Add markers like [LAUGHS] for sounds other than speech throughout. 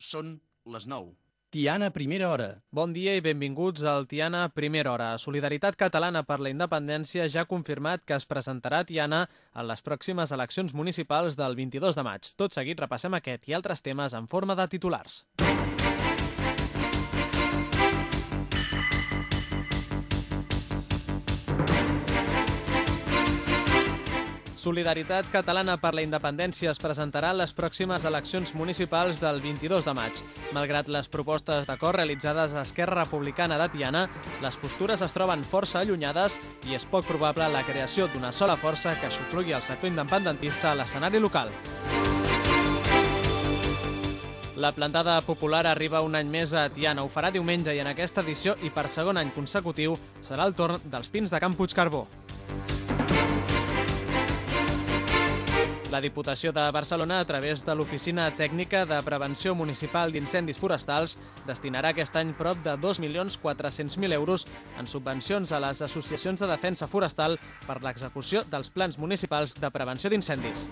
Són les 9. Tiana, primera hora. Bon dia i benvinguts al Tiana Primera Hora. Solidaritat Catalana per la Independència ja ha confirmat que es presentarà a Tiana en les pròximes eleccions municipals del 22 de maig. Tot seguit repassem aquest i altres temes en forma de titulars. Solidaritat Catalana per la Independència es presentarà a les pròximes eleccions municipals del 22 de maig. Malgrat les propostes d'acord realitzades a Esquerra Republicana de Tiana, les postures es troben força allunyades i és poc probable la creació d'una sola força que xuplugui el sector independentista a l'escenari local. La plantada popular arriba un any més a Tiana. Ho farà diumenge i en aquesta edició i per segon any consecutiu serà el torn dels pins de Camp Puigcarbó. La Diputació de Barcelona, a través de l'Oficina Tècnica de Prevenció Municipal d'Incendis Forestals, destinarà aquest any prop de 2.400.000 euros en subvencions a les associacions de defensa forestal per l'execució dels plans municipals de prevenció d'incendis.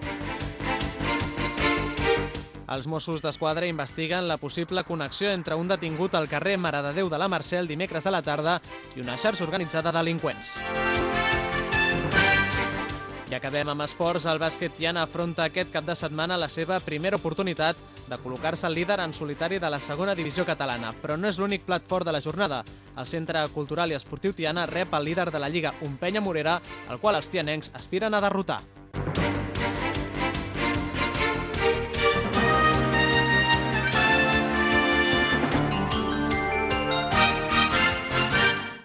Els Mossos d'Esquadra investiguen la possible connexió entre un detingut al carrer Mare de Déu de la Mercè el dimecres a la tarda i una xarxa organitzada de delinqüents. I acabem amb esports. El bàsquet Tiana afronta aquest cap de setmana la seva primera oportunitat de col·locar-se líder en solitari de la segona divisió catalana. Però no és l'únic plat fort de la jornada. El Centre Cultural i Esportiu Tiana rep el líder de la Lliga, un penya Morera, el qual els tianencs aspiren a derrotar.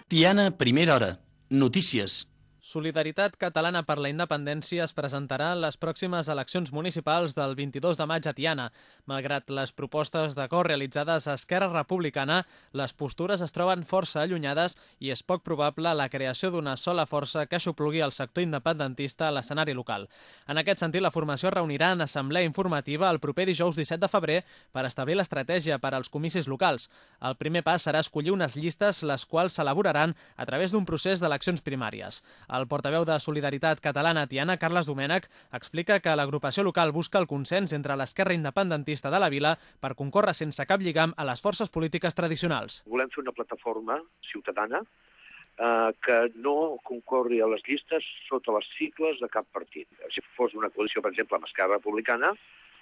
Tiana, primera hora. Notícies. Solidaritat Catalana per la Independència es presentarà en les pròximes eleccions municipals del 22 de maig a Tiana. Malgrat les propostes d'acord realitzades a Esquerra Republicana, les postures es troben força allunyades i és poc probable la creació d'una sola força que xuplugui el sector independentista a l'escenari local. En aquest sentit, la formació es reunirà en assemblea informativa el proper dijous 17 de febrer per establir l'estratègia per als comicis locals. El primer pas serà escollir unes llistes les quals s'elaboraran a través d'un procés d'eleccions primàries. El portaveu de Solidaritat Catalana Tiana, Carles Domènech, explica que l'agrupació local busca el consens entre l'esquerra independentista de la vila per concórrer sense cap lligam a les forces polítiques tradicionals. Volem fer una plataforma ciutadana eh, que no concorri a les llistes sota les cicles de cap partit. Si fos una coalició, per exemple, amb Esquerra Republicana,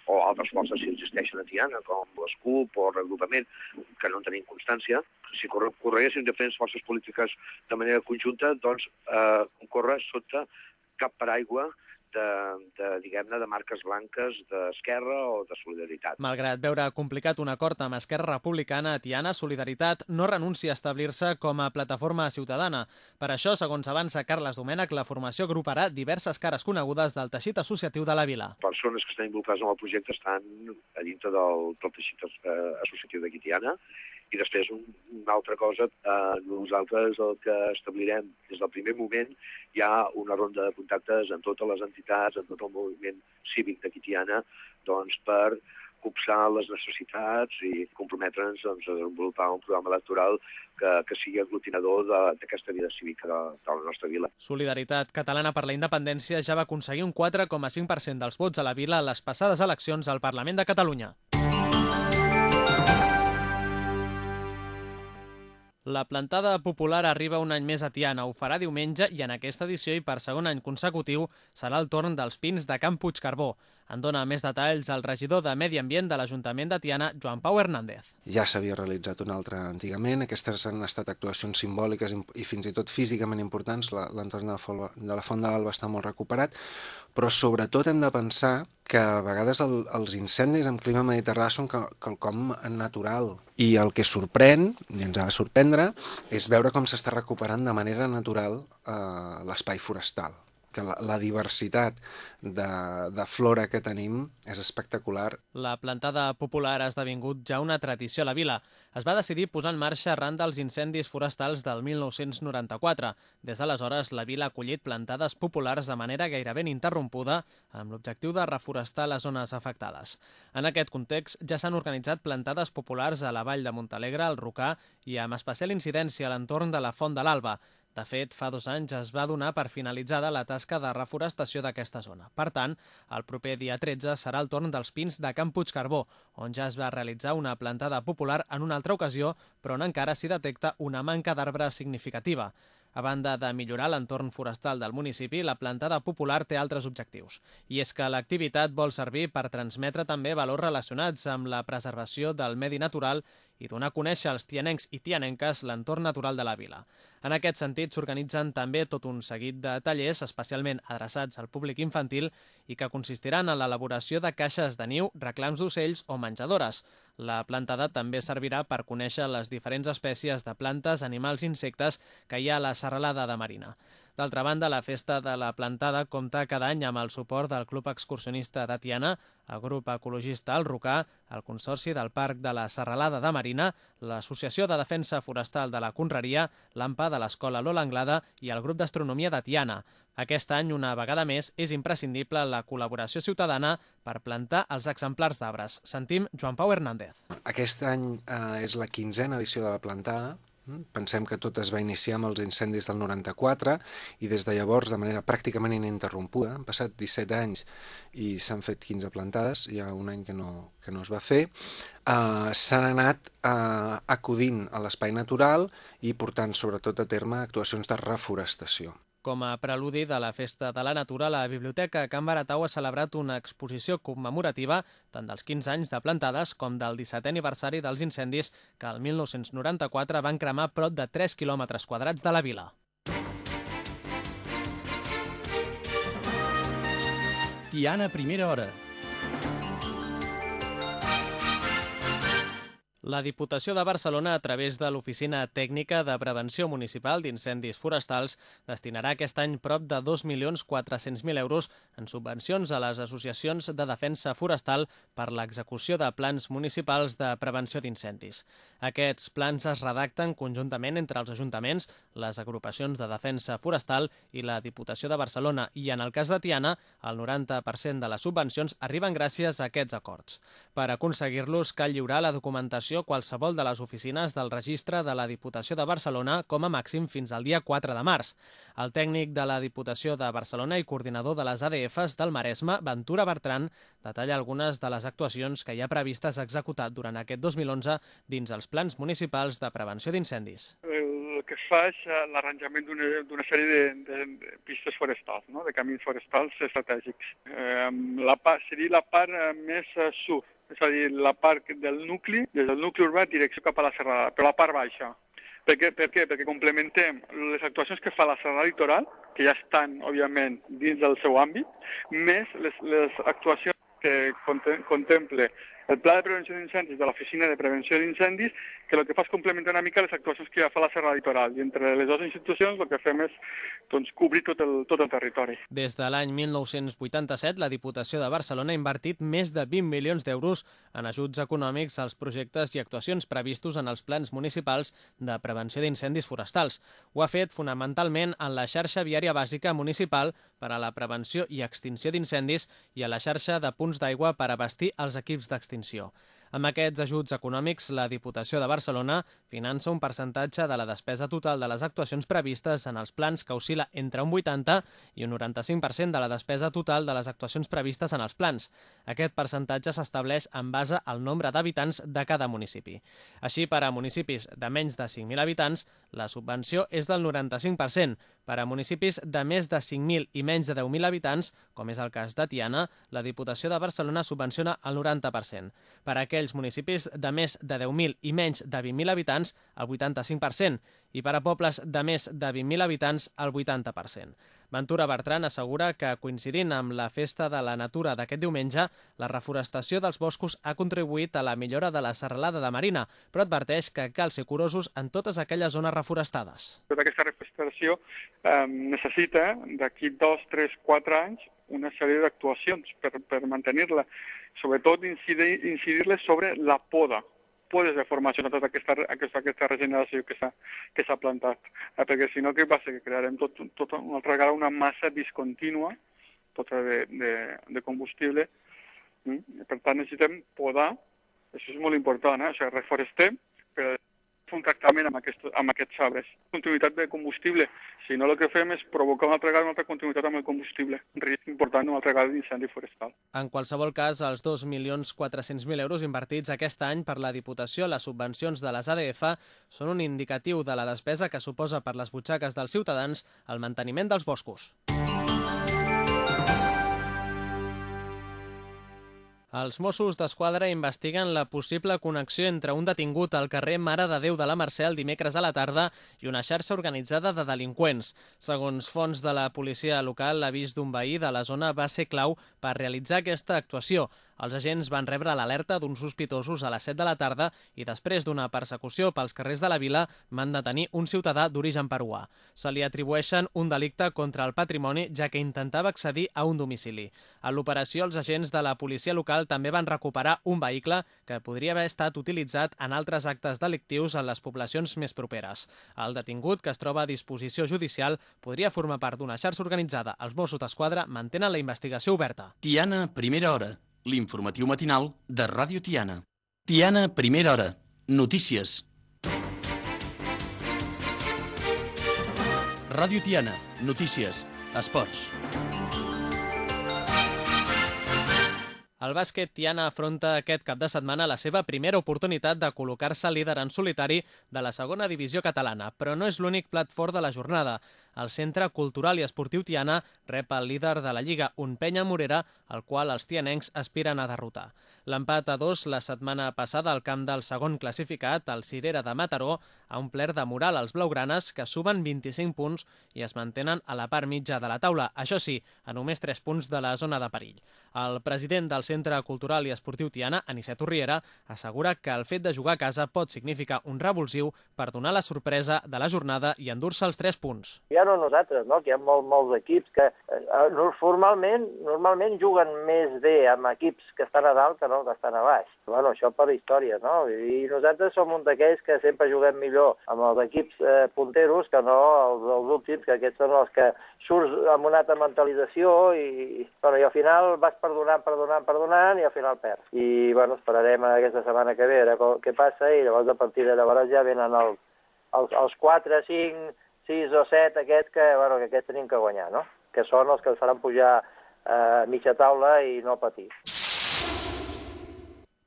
o altres forces si existeixen a Tiana, com l'ESCUP o el regrupament, que no en tenim constància, si correguessin diferents forces polítiques de manera conjunta, doncs eh, concorre sota cap paraigua de, de diguem-ne, de marques blanques d'Esquerra o de Solidaritat. Malgrat veure complicat un acord amb Esquerra Republicana, Tiana Solidaritat no renuncia a establir-se com a plataforma ciutadana. Per això, segons avança Carles Domènech, la formació agruparà diverses cares conegudes del teixit associatiu de la vila. Persones que estan involucrades en el projecte estan a dintre del, del teixit eh, associatiu de Tiana i després, un, una altra cosa, eh, nosaltres el que establirem des del primer moment hi ha una ronda de contactes amb totes les entitats, amb tot el moviment cívic de Quitiana, doncs per copsar les necessitats i comprometre'ns doncs, a desenvolupar un programa electoral que, que sigui aglutinador d'aquesta vida cívica de, de la nostra vila. Solidaritat Catalana per la Independència ja va aconseguir un 4,5% dels vots a la vila a les passades eleccions al Parlament de Catalunya. La plantada popular arriba un any més a Tiana, ho farà diumenge i en aquesta edició i per segon any consecutiu serà el torn dels pins de Camp Puigcarbó. En dona més detalls el regidor de Medi Ambient de l'Ajuntament de Tiana, Joan Pau Hernández. Ja s'havia realitzat una altra antigament, aquestes han estat actuacions simbòliques i fins i tot físicament importants, l'entorn de, la Font de l'Alba està molt recuperat, però sobretot hem de pensar que a vegades el, els incendis en clima mediterrani són quelcom natural. I el que sorprèn, i ens ha de sorprendre, és veure com s'està recuperant de manera natural eh, l'espai forestal que la, la diversitat de, de flora que tenim és espectacular. La plantada popular ha esdevingut ja una tradició a la vila. Es va decidir posar en marxa arran dels incendis forestals del 1994. Des d'aleshores, la vila ha acollit plantades populars de manera gairebé ininterrompuda amb l'objectiu de reforestar les zones afectades. En aquest context, ja s'han organitzat plantades populars a la vall de Montalegre, al Rocà i amb especial incidència a l'entorn de la Font de l'Alba. De fet, fa dos anys es va donar per finalitzada la tasca de reforestació d'aquesta zona. Per tant, el proper dia 13 serà el torn dels pins de Camp Puigcarbó, on ja es va realitzar una plantada popular en una altra ocasió, però on encara s'hi detecta una manca d'arbre significativa. A banda de millorar l'entorn forestal del municipi, la plantada popular té altres objectius. I és que l'activitat vol servir per transmetre també valors relacionats amb la preservació del medi natural i donar a conèixer als tianencs i tianenques l'entorn natural de la vila. En aquest sentit, s'organitzen també tot un seguit de tallers especialment adreçats al públic infantil i que consistiran en l'elaboració de caixes de niu, reclams d'ocells o menjadores. La plantada també servirà per conèixer les diferents espècies de plantes, animals i insectes que hi ha a la serralada de Marina. D'altra banda, la festa de la plantada compta cada any amb el suport del Club Excursionista de Tiana, el grup ecologista El Rocà, el Consorci del Parc de la Serralada de Marina, l'Associació de Defensa Forestal de la Conreria, l'AMPA de l'Escola Lola Anglada i el grup d'Astronomia de Tiana. Aquest any, una vegada més, és imprescindible la col·laboració ciutadana per plantar els exemplars d'arbres. Sentim Joan Pau Hernández. Aquest any eh, és la quinzena edició de la plantada? Pensem que tot es va iniciar amb els incendis del 94 i des de llavors, de manera pràcticament ininterrompuda, han passat 17 anys i s'han fet 15 plantades, hi ha un any que no, que no es va fer, uh, s'han anat uh, acudint a l'espai natural i portant sobretot a terme actuacions de reforestació. Com a preludi de la Festa de la Natura, la Biblioteca Can Baratau ha celebrat una exposició commemorativa tant dels 15 anys de plantades com del 17è aniversari dels incendis que el 1994 van cremar prop de 3 quilòmetres quadrats de la vila. Tiana, primera hora. La Diputació de Barcelona, a través de l'Oficina Tècnica de Prevenció Municipal d'Incendis Forestals, destinarà aquest any prop de 2.400.000 euros en subvencions a les associacions de defensa forestal per l'execució de plans municipals de prevenció d'incendis. Aquests plans es redacten conjuntament entre els ajuntaments, les agrupacions de defensa forestal i la Diputació de Barcelona i, en el cas de Tiana, el 90% de les subvencions arriben gràcies a aquests acords. Per aconseguir-los cal lliurar la documentació informació qualsevol de les oficines del registre de la Diputació de Barcelona com a màxim fins al dia 4 de març. El tècnic de la Diputació de Barcelona i coordinador de les ADFs del Maresme, Ventura Bertran, detalla algunes de les actuacions que hi ha previstes executar durant aquest 2011 dins els plans municipals de prevenció d'incendis. El que es fa és eh, l'arranjament d'una sèrie de, de, de pistes forestals, no? de camins forestals estratègics. Eh, la part, seria la part eh, més eh, sud és a dir, la part del nucli, des del nucli urbà, direcció cap a la serrada, però la part baixa. Per què? Per què? Perquè complementem les actuacions que fa la serrada litoral, que ja estan, òbviament, dins del seu àmbit, més les, les actuacions que contemple el Pla de Prevenció d'Incendis de l'Oficina de Prevenció d'Incendis, que el que fa és complementar una mica les actuacions que ja fa la Serra Litoral. I entre les dues institucions el que fem és doncs, cobrir tot el, tot el territori. Des de l'any 1987, la Diputació de Barcelona ha invertit més de 20 milions d'euros en ajuts econòmics als projectes i actuacions previstos en els plans municipals de prevenció d'incendis forestals. Ho ha fet fonamentalment en la xarxa viària bàsica municipal per a la prevenció i extinció d'incendis i a la xarxa de punts d'aigua per abastir els equips d'extinció extinció. Amb aquests ajuts econòmics, la Diputació de Barcelona finança un percentatge de la despesa total de les actuacions previstes en els plans que oscil·la entre un 80 i un 95% de la despesa total de les actuacions previstes en els plans. Aquest percentatge s'estableix en base al nombre d'habitants de cada municipi. Així, per a municipis de menys de 5.000 habitants, la subvenció és del 95%. Per a municipis de més de 5.000 i menys de 10.000 habitants, com és el cas de Tiana, la Diputació de Barcelona subvenciona el 90%. Per a aquells municipis de més de 10.000 i menys de 20.000 habitants, el 85%, i per a pobles de més de 20.000 habitants, el 80%. Ventura Bertran assegura que, coincidint amb la Festa de la Natura d'aquest diumenge, la reforestació dels boscos ha contribuït a la millora de la serralada de Marina, però adverteix que cal ser curosos en totes aquelles zones reforestades. Tota aquesta reforestació eh, necessita, d'aquí dos, tres, quatre anys, una sèrie d'actuacions per, per mantenir-la. Sobretot incidir-les incidir sobre la poda, podes de formació de tota aquesta, aquesta, aquesta regeneració que s'ha plantat. Eh, perquè si no, què passa? Que crearem tot, tot una altra vegada una massa discontínua tota de, de, de combustible. Mm? Per tant, necessitem podar, això és molt important, eh? o sigui, reforestem, però fer un tractament amb, aquest, amb aquests arbres. Continuïtat de combustible. Si no, el que fem és provocar una altra una altra continuïtat amb el combustible. Un risc important altra vegada d'incendi forestal. En qualsevol cas, els 2.400.000 euros invertits aquest any per la Diputació les subvencions de les ADF són un indicatiu de la despesa que suposa per les butxaques dels ciutadans el manteniment dels boscos. Els Mossos d'Esquadra investiguen la possible connexió entre un detingut al carrer Mare de Déu de la Mercè el dimecres a la tarda i una xarxa organitzada de delinqüents. Segons fons de la policia local, l'avís d'un veí de la zona va ser clau per realitzar aquesta actuació. Els agents van rebre l'alerta d'uns sospitosos a les 7 de la tarda i després d'una persecució pels carrers de la vila van detenir un ciutadà d'origen peruà. Se li atribueixen un delicte contra el patrimoni ja que intentava accedir a un domicili. A l'operació, els agents de la policia local també van recuperar un vehicle que podria haver estat utilitzat en altres actes delictius en les poblacions més properes. El detingut, que es troba a disposició judicial, podria formar part d'una xarxa organitzada. Els Mossos d'Esquadra mantenen la investigació oberta. Tiana, primera hora l'informatiu matinal de Ràdio Tiana. Tiana, primera hora. Notícies. Ràdio Tiana. Notícies. Esports. El bàsquet Tiana afronta aquest cap de setmana la seva primera oportunitat de col·locar-se líder en solitari de la segona divisió catalana, però no és l'únic plat fort de la jornada. El Centre Cultural i Esportiu Tiana rep el líder de la Lliga, un penya Morera, el qual els tianencs aspiren a derrotar. L'empat a dos la setmana passada al camp del segon classificat, el Cirera de Mataró, ha omplert de moral als blaugranes que suben 25 punts i es mantenen a la part mitja de la taula, això sí, a només 3 punts de la zona de perill. El president del Centre Cultural i Esportiu Tiana, Anicet Urriera, assegura que el fet de jugar a casa pot significar un revulsiu per donar la sorpresa de la jornada i endur-se els 3 punts. Ja no nosaltres, no? que hi ha molt, molts equips que eh, normalment, normalment juguen més bé amb equips que estan a dalt que no estan a baix. Bueno, això per història, no? I nosaltres som un d'aquells que sempre juguem millor amb els equips eh, punteros que no els, els últims, que aquests són els que surts amb una altra mentalització i, bueno, i al final vas perdonant, perdonant, perdonant i al final perds. I bueno, esperarem aquesta setmana que ve a veure què passa i llavors a partir de llavors ja venen el, els, els 4, 5, 6 o 7 aquests que, bueno, que aquests tenim que guanyar, no? Que són els que els faran pujar eh, mitja taula i no patir.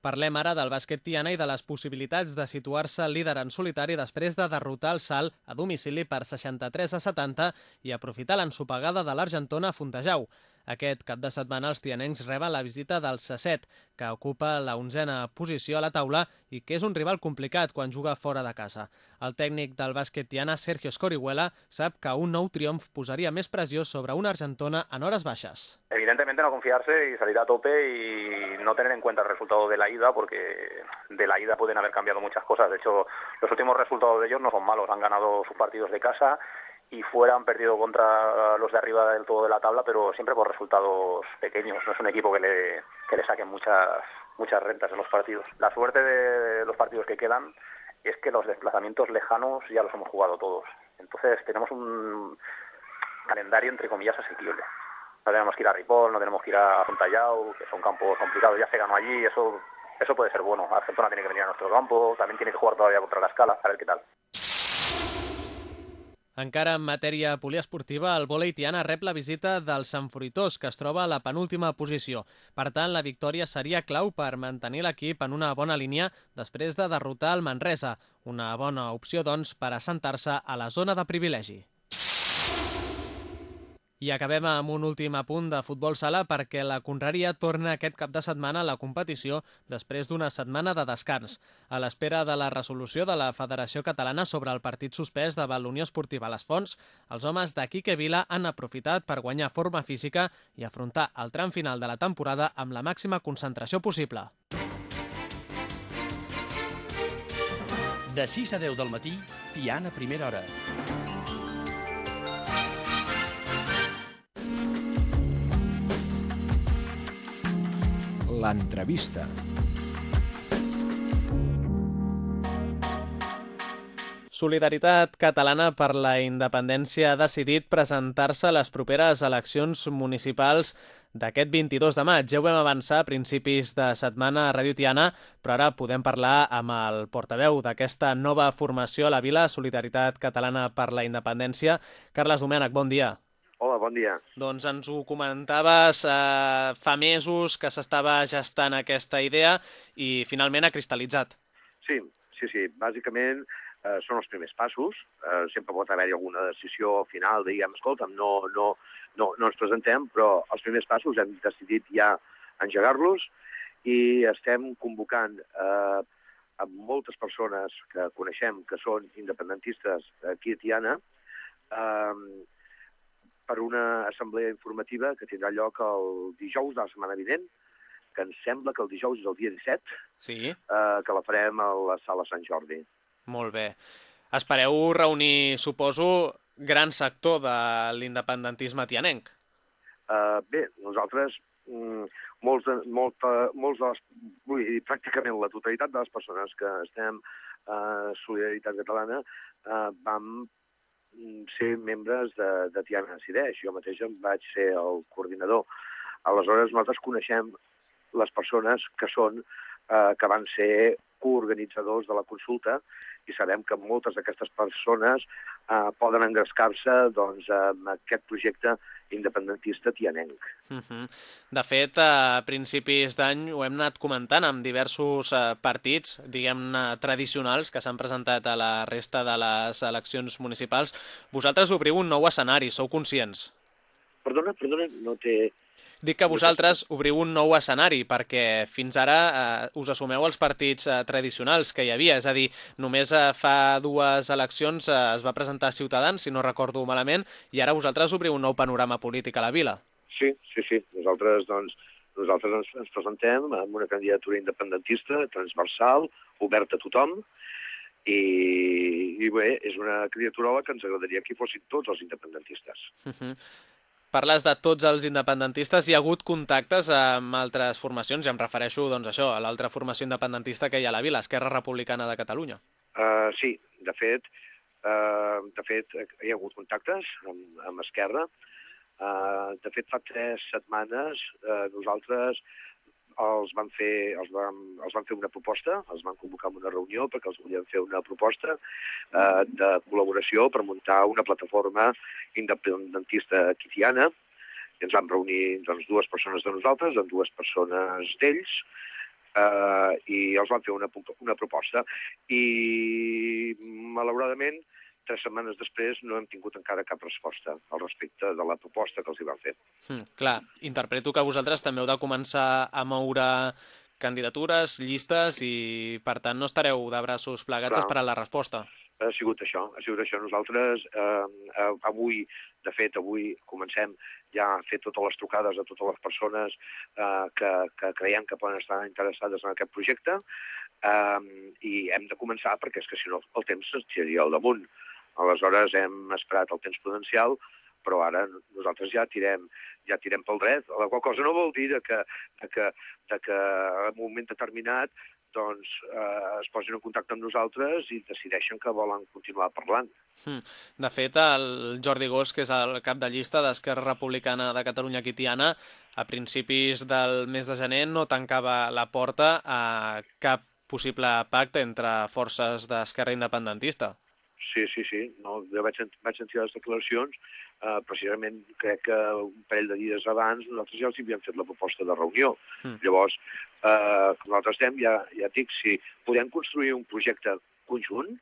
Parlem ara del bàsquet Tiana i de les possibilitats de situar-se líder en solitari després de derrotar el Salt a domicili per 63 a 70 i aprofitar l'ensopegada de l'Argentona a Fontejau. Aquest cap de setmana els tianencs reben la visita del Sasset, que ocupa la onzena posició a la taula i que és un rival complicat quan juga fora de casa. El tècnic del bàsquet tiana, Sergio Scorihuela, sap que un nou triomf posaria més pressió sobre una Argentona en hores baixes. Evidentemente no confiarse y salir a tope y no tener en cuenta el resultado de la ida, porque de la ida pueden haber cambiado muchas cosas. De hecho, los últimos resultados de ellos no son malos. Han ganado sus partidos de casa y fuera han perdido contra los de arriba del todo de la tabla, pero siempre por resultados pequeños. No es un equipo que le, que le saquen muchas, muchas rentas en los partidos. La suerte de los partidos que quedan es que los desplazamientos lejanos ya los hemos jugado todos. Entonces tenemos un calendario entre comillas asequible. No tenemos que ir a Ripoll, no tenemos que ir a Fontallao, que son campos complicados. Ya se ganó allí, eso eso puede ser bueno. Argentina tiene que venir a nuestro campo, también tiene que jugar todavía contra la escala, a ver qué tal. Encara en matèria poliesportiva, el vòlei Tiana rep la visita del Sant Fruitós, que es troba a la penúltima posició. Per tant, la victòria seria clau per mantenir l'equip en una bona línia després de derrotar el Manresa. Una bona opció, doncs, per assentar-se a la zona de privilegi. I acabem amb un últim apunt de futbol sala perquè la Conreria torna aquest cap de setmana a la competició després d'una setmana de descans. A l'espera de la resolució de la Federació Catalana sobre el partit suspès davant l'Unió Esportiva Les Fonts, els homes de Quique Vila han aprofitat per guanyar forma física i afrontar el tram final de la temporada amb la màxima concentració possible. De 6 a 10 del matí, Tiana Primera Hora. L'entrevista. Solidaritat Catalana per la Independència ha decidit presentar-se a les properes eleccions municipals d'aquest 22 de maig. Ja ho vam avançar a principis de setmana a Ràdio Tiana, però ara podem parlar amb el portaveu d'aquesta nova formació a la vila, Solidaritat Catalana per la Independència. Carles Domènech, bon dia. Hola, bon dia. Doncs ens ho comentaves eh, fa mesos que s'estava gestant aquesta idea i finalment ha cristal·litzat. Sí, sí, sí. Bàsicament eh, són els primers passos. Eh, sempre pot haver-hi alguna decisió final, diguem, escolta'm, no, no, no, no ens presentem, però els primers passos hem decidit ja engegar-los i estem convocant eh, a moltes persones que coneixem que són independentistes aquí a Tiana eh, per una assemblea informativa que tindrà lloc el dijous de la setmana vinent, que ens sembla que el dijous és el dia 17, Sí, eh, que la farem a la sala Sant Jordi. molt bé. Espereu reunir, suposo, gran sector de l'independentisme tianenc. Uh, bé, nosaltres, mm, molts, de, molta, molts de les, vull dir, pràcticament la totalitat de les persones que estem a Solidaritat Catalana uh, vam ser membres de, de Tiana Decideix. Jo mateix em vaig ser el coordinador. Aleshores, nosaltres coneixem les persones que són, uh, que van ser coorganitzadors de la consulta i sabem que moltes d'aquestes persones uh, poden engrescar-se doncs, amb aquest projecte independentista tianenc. Uh -huh. De fet, a principis d'any ho hem anat comentant amb diversos eh, partits, diguem-ne, tradicionals que s'han presentat a la resta de les eleccions municipals. Vosaltres obriu un nou escenari, sou conscients? Perdona, perdona, no té... Dic que vosaltres obriu un nou escenari perquè fins ara eh, us assumeu als partits eh, tradicionals que hi havia, és a dir, només eh, fa dues eleccions eh, es va presentar Ciutadans, si no recordo malament, i ara vosaltres obriu un nou panorama polític a la vila. Sí, sí, sí. Nosaltres, doncs, nosaltres ens, ens presentem amb una candidatura independentista, transversal, oberta a tothom, i, i bé, és una candidatura a la que ens agradaria que hi fossin tots els independentistes. Uh -huh. Parles de tots els independentistes. Hi ha hagut contactes amb altres formacions, i em refereixo doncs, a això, a l'altra formació independentista que hi ha a la vila, Esquerra Republicana de Catalunya. Uh, sí, de fet, uh, de fet, hi ha hagut contactes amb, amb Esquerra. Uh, de fet, fa tres setmanes uh, nosaltres els van, fer, els, van, els van fer una proposta, els van convocar en una reunió perquè els volien fer una proposta eh, de col·laboració per muntar una plataforma independentista quitiana. I ens vam reunir doncs, dues persones de nosaltres amb dues persones d'ells eh, i els van fer una, una proposta. I malauradament, tres setmanes després no hem tingut encara cap resposta al respecte de la proposta que els hi van fer. Hmm, clar, interpreto que vosaltres també heu de començar a moure candidatures, llistes i, per tant, no estareu de braços plegats Clar. esperant la resposta. Ha sigut això, ha sigut això. Nosaltres eh, eh, avui, de fet, avui comencem ja a fer totes les trucades a totes les persones eh, que, que creiem que poden estar interessades en aquest projecte eh, i hem de començar perquè és que si no el temps se'ns tiraria al damunt. Aleshores hem esperat el temps prudencial, però ara nosaltres ja tirem, ja tirem pel dret, la qual cosa no vol dir de que, de que, de que en un moment determinat doncs, eh, es posin en contacte amb nosaltres i decideixen que volen continuar parlant. Hmm. De fet, el Jordi Gós, que és el cap de llista d'Esquerra Republicana de Catalunya Quitiana, a principis del mes de gener no tancava la porta a cap possible pacte entre forces d'esquerra independentista. Sí, sí, sí. No, jo vaig, sent- vaig sentir les declaracions, eh, precisament crec que un parell de dies abans nosaltres ja els havíem fet la proposta de reunió. Mm. Llavors, eh, nosaltres estem, ja, ja dic, si podem construir un projecte conjunt,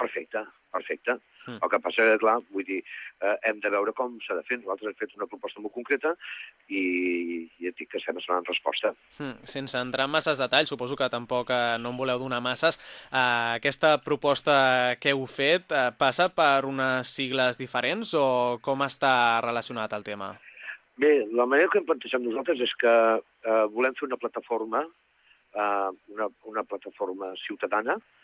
perfecte, perfecte. Mm. El que passa que, clar, vull dir, eh, hem de veure com s'ha de fer. Nosaltres hem fet una proposta molt concreta i, i et dic que estem esperant resposta. Hmm. Sense entrar en masses detalls, suposo que tampoc eh, no en voleu donar masses, eh, aquesta proposta que heu fet eh, passa per unes sigles diferents o com està relacionat el tema? Bé, la manera que hem plantejat nosaltres és que eh, volem fer una plataforma, eh, una, una plataforma ciutadana, eh,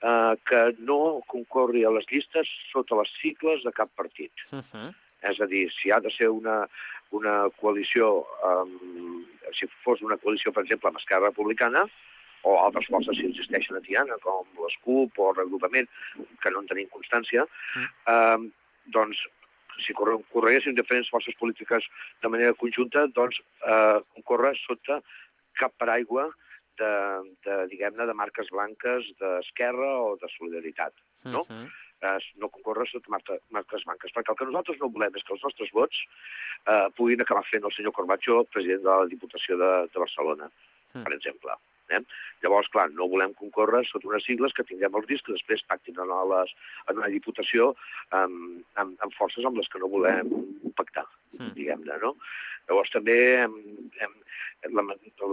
que no concorri a les llistes sota les cicles de cap partit. Uh -huh. És a dir, si ha de ser una, una coalició, um, si fos una coalició, per exemple, amb Esquerra Republicana, o altres forces si existeixen a Tiana, com l'ESCUP o el regrupament, que no en tenim constància, mm. eh, doncs si correguessin diferents forces polítiques de manera conjunta, doncs eh, concorre sota cap paraigua de, de diguem-ne, de marques blanques d'esquerra o de solidaritat, no? Uh -huh. eh, no concorre sota marques blanques, perquè el que nosaltres no volem és que els nostres vots eh, puguin acabar fent el senyor Corbacho, president de la Diputació de, de Barcelona, uh -huh. per exemple. Eh? Llavors, clar, no volem concórrer sota unes sigles que tinguem el risc que després pactin en, les, en una diputació amb, amb, amb forces amb les que no volem pactar, mm. diguem-ne, no? Llavors, també hem, hem, la,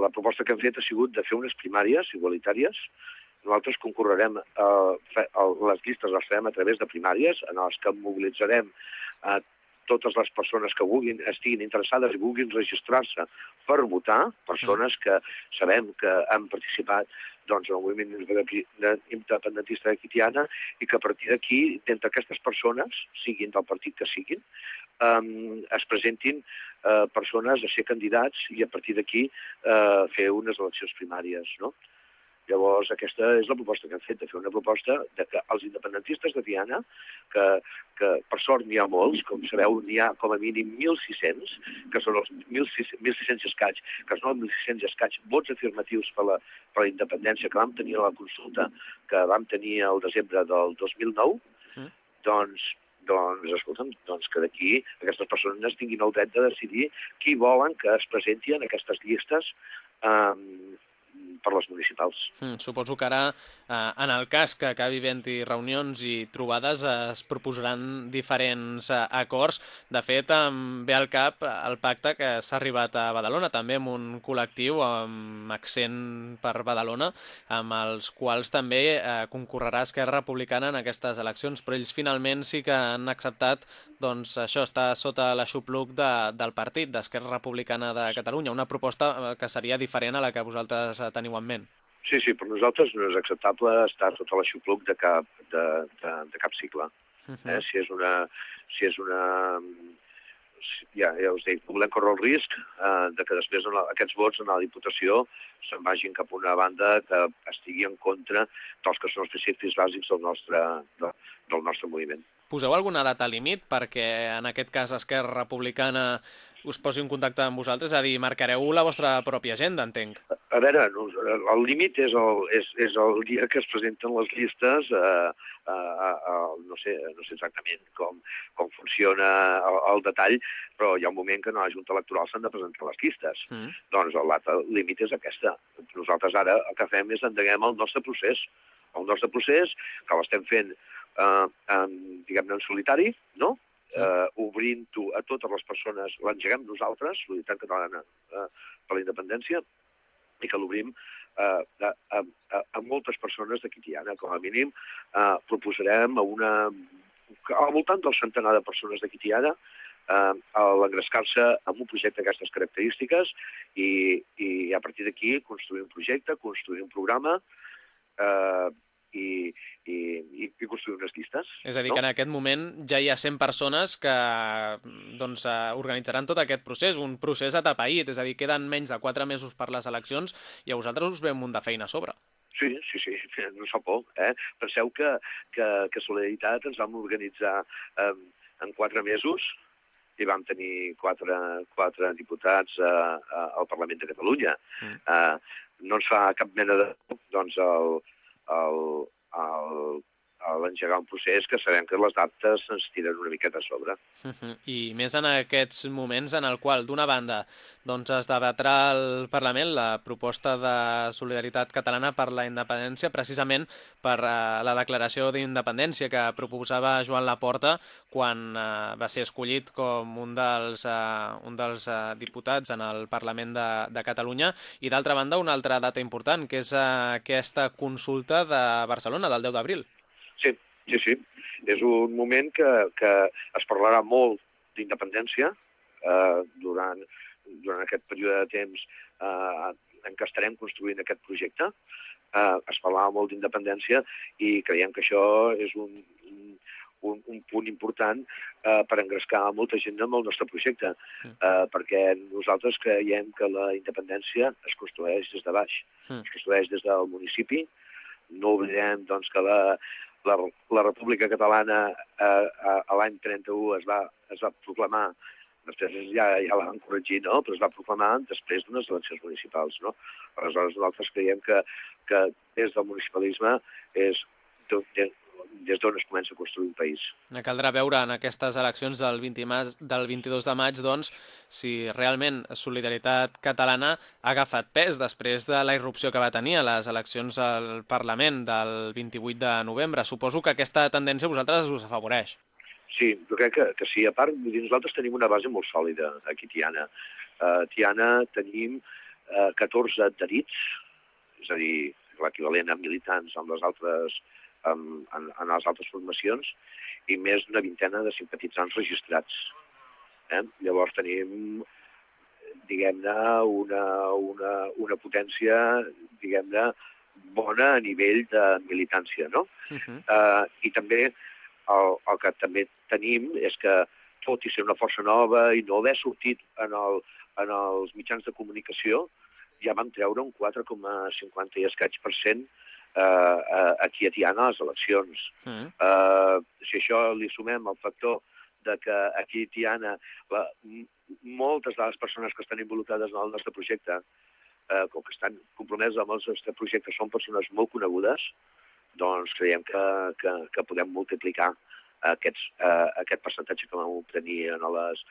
la proposta que hem fet ha sigut de fer unes primàries igualitàries. Nosaltres concorrerem, eh, les llistes les farem a través de primàries, en les que mobilitzarem eh, totes les persones que vulguin, estiguin interessades i vulguin registrar-se per votar, persones que sabem que han participat doncs, en el moviment independentista de Quitiana i que a partir d'aquí, d'entre aquestes persones, siguin del partit que siguin, um, es presentin uh, persones a ser candidats i a partir d'aquí uh, fer unes eleccions primàries. No? Llavors, aquesta és la proposta que hem fet, de fer una proposta de que els independentistes de Diana, que, que per sort n'hi ha molts, com sabeu, n'hi ha com a mínim 1.600, que són els 1.600 escaig, que són els 1.600 escaig vots afirmatius per la, per la independència que vam tenir a la consulta que vam tenir el desembre del 2009, mm. doncs doncs, escolta'm, doncs que d'aquí aquestes persones tinguin el dret de decidir qui volen que es presenti en aquestes llistes eh, per les municipals. Mm, suposo que ara, eh, en el cas que acabi havent-hi reunions i trobades, eh, es proposaran diferents eh, acords. De fet, em ve al cap el pacte que s'ha arribat a Badalona, també amb un col·lectiu amb accent per Badalona, amb els quals també eh, concorrerà Esquerra Republicana en aquestes eleccions, però ells finalment sí que han acceptat doncs, això està sota l'aixopluc de, del partit d'Esquerra Republicana de Catalunya, una proposta eh, que seria diferent a la que vosaltres teniu teniu en ment. Sí, sí, per nosaltres no és acceptable estar sota l'aixopluc de, cap, de, de, de cap cicle. Uh mhm. -huh. eh? Si és una... Si és una ja, ja us dic, volem córrer el risc eh, de que després la, aquests vots en la Diputació se'n vagin cap a una banda que estigui en contra dels que són els principis bàsics del nostre, de, del nostre moviment. Poseu alguna data límit perquè en aquest cas Esquerra Republicana us posi en contacte amb vosaltres? És a dir, marcareu la vostra pròpia agenda, entenc. A veure, el límit és, el, és, és el dia que es presenten les llistes, eh, eh, eh, no, sé, no sé exactament com, com funciona el, el detall, però hi ha un moment que no la Junta Electoral s'han de presentar les llistes. Mm. Doncs el límit és aquesta. Nosaltres ara el que fem és endeguem el nostre procés. El nostre procés, que l'estem fent eh, en, diguem-ne, en solitari, no? eh, obrint-ho a totes les persones, l'engeguem nosaltres, Solidaritat Catalana eh, per la Independència, i que l'obrim eh, a, a, a, a moltes persones de Quitiana, com a mínim. Eh, proposarem a una, al voltant del centenar de persones de Quitiana eh, a l'engrescar-se amb un projecte d'aquestes característiques i, i a partir d'aquí construir un projecte, construir un programa eh, i, i, i construir unes llistes. És a dir, no? que en aquest moment ja hi ha 100 persones que doncs, eh, organitzaran tot aquest procés, un procés atapeït, és a dir, queden menys de 4 mesos per les eleccions i a vosaltres us ve un munt de feina a sobre. Sí, sí, sí, no fa por. Eh? Penseu que, que, que Solidaritat ens vam organitzar eh, en 4 mesos i vam tenir quatre, quatre diputats eh, eh, al Parlament de Catalunya. Mm. Eh, no ens fa cap mena de... Doncs el, el, el, a l'engegar un procés que sabem que les dates ens tiren una miqueta a sobre. Uh [LAUGHS] -huh. I més en aquests moments en el qual, d'una banda, doncs es debatrà al Parlament la proposta de solidaritat catalana per la independència, precisament per uh, la declaració d'independència que proposava Joan Laporta quan uh, va ser escollit com un dels, uh, un dels diputats en el Parlament de, de Catalunya. I d'altra banda, una altra data important, que és aquesta consulta de Barcelona, del 10 d'abril. Sí, sí, sí. És un moment que, que es parlarà molt d'independència eh, durant, durant aquest període de temps eh, en què estarem construint aquest projecte. Eh, es parlava molt d'independència i creiem que això és un, un, un punt important eh, per engrescar molta gent amb el nostre projecte, eh, perquè nosaltres creiem que la independència es construeix des de baix, es construeix des del municipi. No oblidem doncs, que la, la, la República Catalana eh, a, a l'any 31 es va, es va proclamar després ja, ja la van corregir, no? però es va proclamar després d'unes eleccions municipals. No? Aleshores, nosaltres creiem que, que des del municipalisme és des d'on es comença a construir un país. Caldrà veure en aquestes eleccions del, 20 mas, del 22 de maig doncs, si realment Solidaritat Catalana ha agafat pes després de la irrupció que va tenir a les eleccions al Parlament del 28 de novembre. Suposo que aquesta tendència a vosaltres us afavoreix. Sí, jo crec que, que sí. A part, nosaltres tenim una base molt sòlida aquí Tiana. Uh, Tiana tenim uh, 14 adherits, és a dir, l'equivalent a militants amb les altres, en, en les altres formacions, i més d'una vintena de simpatitzants registrats. Eh? Llavors tenim, diguem-ne, una, una, una potència, diguem-ne, bona a nivell de militància, no? Uh -huh. Uh, I també el, el que també tenim és que, tot i ser una força nova i no haver sortit en, el, en els mitjans de comunicació, ja vam treure un 4,50 i escaig per cent eh, eh, aquí a Tiana a les eleccions. Uh -huh. Eh, si això li sumem el factor de que aquí a Tiana la, moltes de les persones que estan involucrades en el nostre projecte, eh, com que estan compromeses amb el nostre projecte, són persones molt conegudes, doncs creiem que, que, que podem multiplicar aquests, eh, aquest percentatge que vam obtenir en les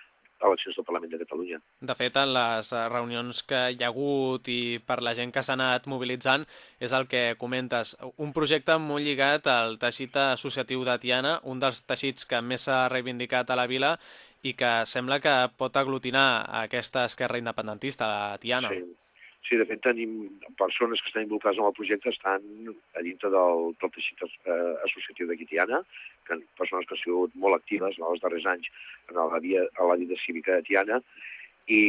eleccions del Parlament de Catalunya. De fet, en les eh, reunions que hi ha hagut i per la gent que s'ha anat mobilitzant, és el que comentes. Un projecte molt lligat al teixit associatiu de Tiana, un dels teixits que més s'ha reivindicat a la vila i que sembla que pot aglutinar aquesta esquerra independentista a Tiana. Sí. Sí, de fet tenim persones que estan involucrades en el projecte estan a dintre del, del teixit eh, associatiu de Tiana, que, persones que han sigut molt actives en els darrers anys en la, via, a la vida cívica de Tiana, i,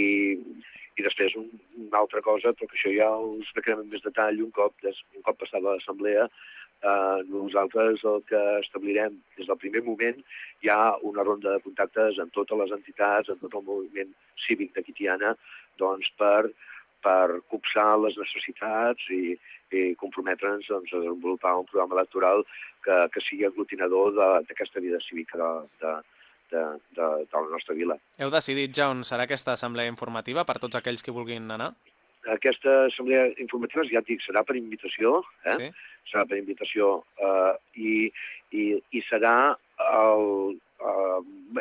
i després un, una altra cosa, però que això ja us explicarem en més detall un cop, des, un cop passada l'assemblea, eh, nosaltres el que establirem des del primer moment hi ha una ronda de contactes amb totes les entitats, amb tot el moviment cívic de Tiana, doncs per, per copsar les necessitats i, i comprometre'ns doncs, a desenvolupar un programa electoral que, que sigui aglutinador d'aquesta vida cívica de, de, de, de, de la nostra vila. Heu decidit ja on serà aquesta assemblea informativa per tots aquells que vulguin anar? Aquesta assemblea informativa, ja et dic, serà per invitació, eh? Sí? serà per invitació eh, i, i, i serà el...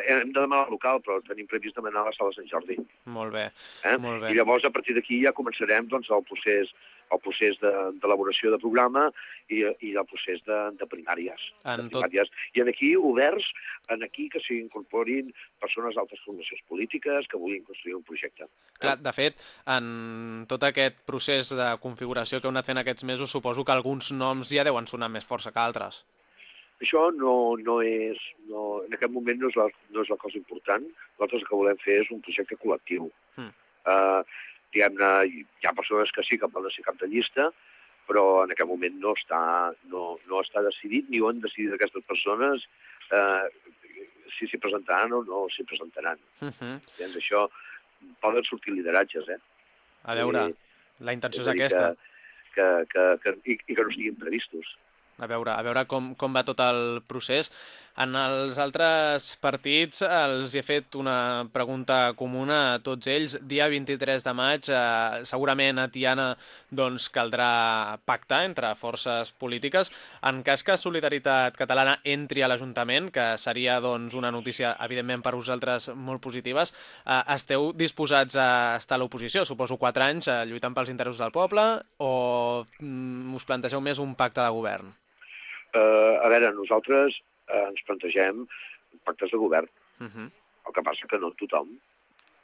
Hem de demanar al local, però tenim previst demanar a la sala Sant Jordi. Molt bé, Eh? molt bé. I llavors, a partir d'aquí, ja començarem doncs, el procés el procés de- d'elaboració de, de programa i, i el procés de, de primàries. En de tot- primàries. I en aquí, oberts, en aquí que s'hi incorporin persones d'altres formacions polítiques que vulguin construir un projecte. Clar, de fet, en tot aquest procés de configuració que heu anat fent aquests mesos, suposo que alguns noms ja deuen sonar més força que altres. Això no, no és, no, en aquest moment no és, la, no és la cosa important. Nosaltres el que volem fer és un projecte col·lectiu. Mm. Uh, diguem-ne, hi ha persones que sí que poden ser cap de llista, però en aquest moment no està, no, no està decidit ni ho han decidit aquestes persones uh, si s'hi presentaran o no s'hi presentaran. Uh -huh. Doncs això poden sortir lideratges, eh? A veure, I- la intenció és dir, aquesta. Que, que, que, que, i, I que no estiguin previstos. A veure, a veure com, com va tot el procés. En els altres partits els he fet una pregunta comuna a tots ells. Dia 23 de maig, eh, segurament a Tiana doncs, caldrà pactar entre forces polítiques. En cas que Solidaritat Catalana entri a l'Ajuntament, que seria doncs, una notícia, evidentment, per vosaltres molt positives, eh, esteu disposats a estar a l'oposició? Suposo quatre anys eh, lluitant pels interessos del poble o mm, us plantegeu més un pacte de govern? Uh, a veure, nosaltres uh, ens plantegem pactes de govern. Uh -huh. El que passa que no tothom.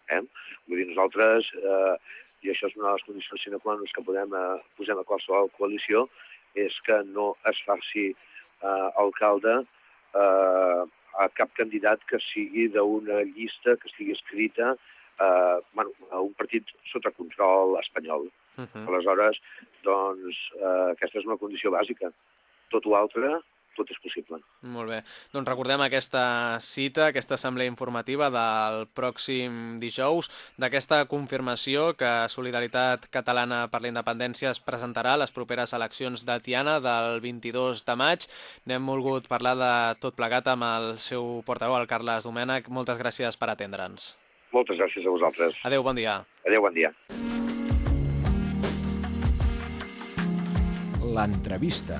Eh? Vull dir, nosaltres, eh, i això és una de les condicions sine qua que podem, eh, posem a qualsevol coalició, és que no es faci eh, alcalde eh, a cap candidat que sigui d'una llista que estigui escrita eh, bueno, a un partit sota control espanyol. Uh -huh. Aleshores, doncs, eh, aquesta és una condició bàsica. Tot o altre, tot és possible. Molt bé. Doncs recordem aquesta cita, aquesta assemblea informativa del pròxim dijous, d'aquesta confirmació que Solidaritat Catalana per la Independència es presentarà a les properes eleccions de Tiana del 22 de maig. N'hem volgut parlar de tot plegat amb el seu portaveu, el Carles Domènech. Moltes gràcies per atendre'ns. Moltes gràcies a vosaltres. Adéu, bon dia. Adéu, bon dia. L'entrevista.